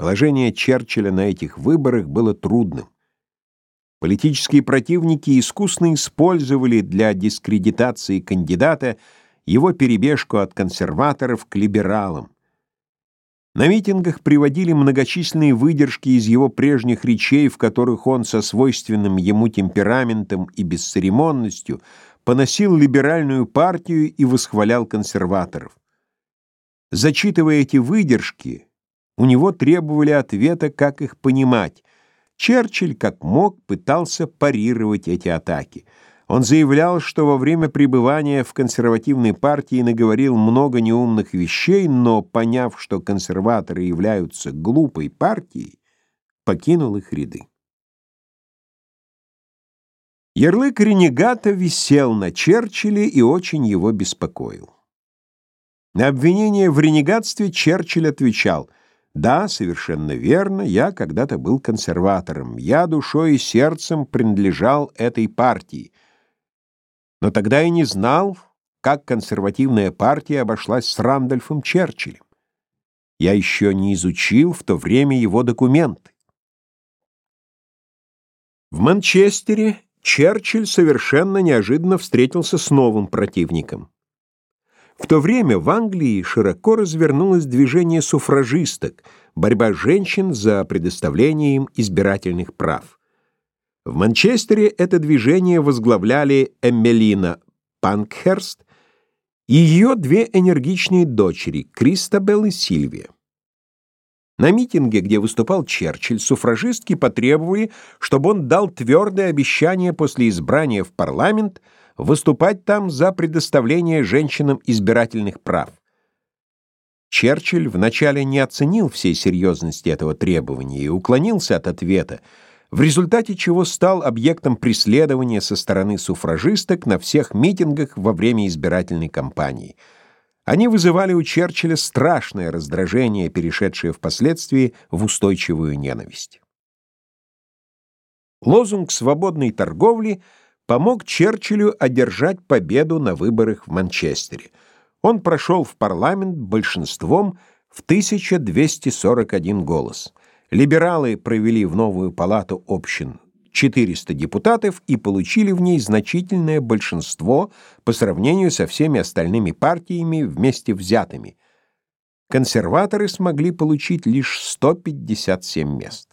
Положение Черчилля на этих выборах было трудным. Политические противники искусно использовали для дискредитации кандидата его перебежку от консерваторов к либералам. На митингах приводили многочисленные выдержки из его прежних речей, в которых он со свойственным ему темпераментом и бесцеремонностью поносил либеральную партию и восхвалял консерваторов. Зачитывая эти выдержки, у него требовали ответа, как их понимать. Черчилль, как мог, пытался парировать эти атаки. Он заявлял, что во время пребывания в консервативной партии наговорил много неумных вещей, но, поняв, что консерваторы являются глупой партией, покинул их ряды. Ярлык ренегата висел на Черчилле и очень его беспокоил. На обвинение в ренегатстве Черчилль отвечал: "Да, совершенно верно, я когда-то был консерватором. Я душой и сердцем принадлежал этой партии. Но тогда я не знал, как консервативная партия обошлась с Рандольфом Черчиллем. Я еще не изучил в то время его документы. В Манчестере Черчилль совершенно неожиданно встретился с новым противником. В то время в Англии широко развернулось движение суфражисток, борьба женщин за предоставление им избирательных прав. В Манчестере это движение возглавляли Эммелина Панкхерст и ее две энергичные дочери Кристабел и Сильвия. На митинге, где выступал Черчилль, суфражистки потребовали, чтобы он дал твердое обещание после избрания в парламент – выступать там за предоставление женщинам избирательных прав. Черчилль вначале не оценил всей серьезности этого требования и уклонился от ответа, в результате чего стал объектом преследования со стороны суфражисток на всех митингах во время избирательной кампании. Они вызывали у Черчилля страшное раздражение, перешедшее впоследствии в устойчивую ненависть. Лозунг свободной торговли — помог Черчиллю одержать победу на выборах в Манчестере. Он прошел в парламент большинством в 1241 голос. Либералы провели в новую палату общин 400 депутатов и получили в ней значительное большинство по сравнению со всеми остальными партиями вместе взятыми. Консерваторы смогли получить лишь 157 мест.